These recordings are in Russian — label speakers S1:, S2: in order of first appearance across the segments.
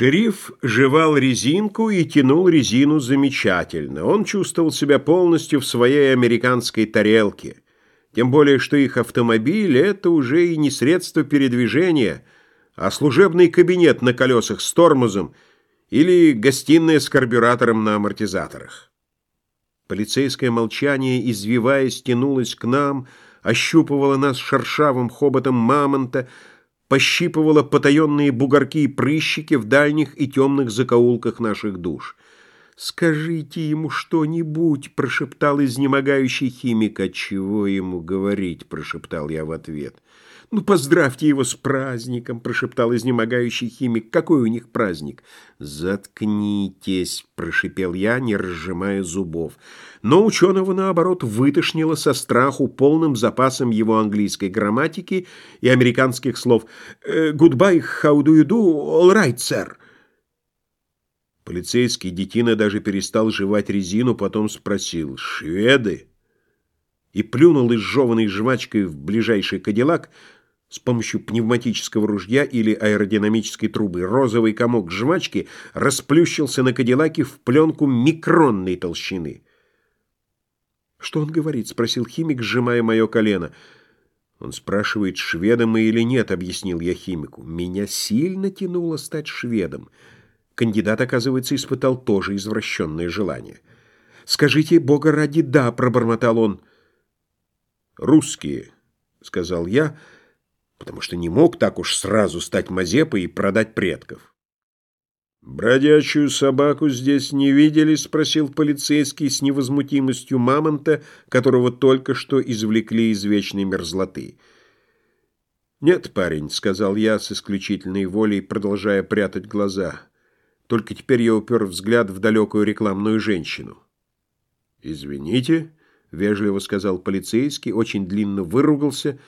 S1: Шериф жевал резинку и тянул резину замечательно. Он чувствовал себя полностью в своей американской тарелке. Тем более, что их автомобиль — это уже и не средство передвижения, а служебный кабинет на колесах с тормозом или гостиная с карбюратором на амортизаторах. Полицейское молчание, извиваясь, тянулось к нам, ощупывало нас шершавым хоботом мамонта, пощипывала потаенные бугорки и прыщики в дальних и темных закоулках наших душ. «Скажите ему что-нибудь», — прошептал изнемогающий химик. «А чего ему говорить?» — прошептал я в ответ. «Ну, поздравьте его с праздником», — прошептал изнемогающий химик. «Какой у них праздник?» «Заткнитесь», — прошепел я, не разжимая зубов. Но ученого, наоборот, вытошнило со страху полным запасом его английской грамматики и американских слов. «Goodbye, how do you do? All right, sir». Полицейский детина даже перестал жевать резину, потом спросил «Шведы?» и плюнул изжеванной жвачкой в ближайший кадиллак с помощью пневматического ружья или аэродинамической трубы. Розовый комок жвачки расплющился на кадиллаке в пленку микронной толщины. «Что он говорит?» — спросил химик, сжимая мое колено. «Он спрашивает, шведом мы или нет», — объяснил я химику. «Меня сильно тянуло стать шведом». Кандидат, оказывается, испытал тоже извращенное желание. «Скажите, Бога ради, да!» — пробормотал он. «Русские», — сказал я, потому что не мог так уж сразу стать Мазепой и продать предков. «Бродячую собаку здесь не видели?» — спросил полицейский с невозмутимостью мамонта, которого только что извлекли из вечной мерзлоты. «Нет, парень», — сказал я с исключительной волей, продолжая прятать глаза. Только теперь я упер взгляд в далекую рекламную женщину. «Извините», — вежливо сказал полицейский, очень длинно выругался,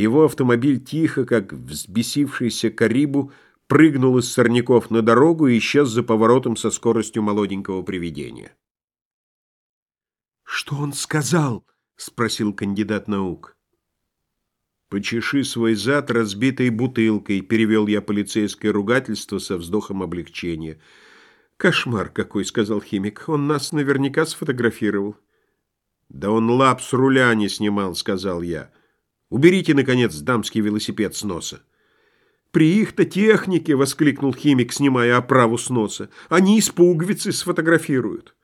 S1: его автомобиль тихо, как взбесившийся карибу, прыгнул из сорняков на дорогу и исчез за поворотом со скоростью молоденького привидения. «Что он сказал?» — спросил кандидат наук. «Почеши свой зад разбитой бутылкой», — перевел я полицейское ругательство со вздохом облегчения. «Кошмар какой», — сказал химик. «Он нас наверняка сфотографировал». «Да он лап с руля не снимал», — сказал я. «Уберите, наконец, дамский велосипед с носа». «При их-то технике!» — воскликнул химик, снимая оправу с носа. «Они из пуговицы сфотографируют».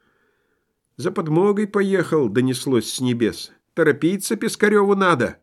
S1: «За подмогой поехал», — донеслось с небес. «Торопиться Пискареву надо».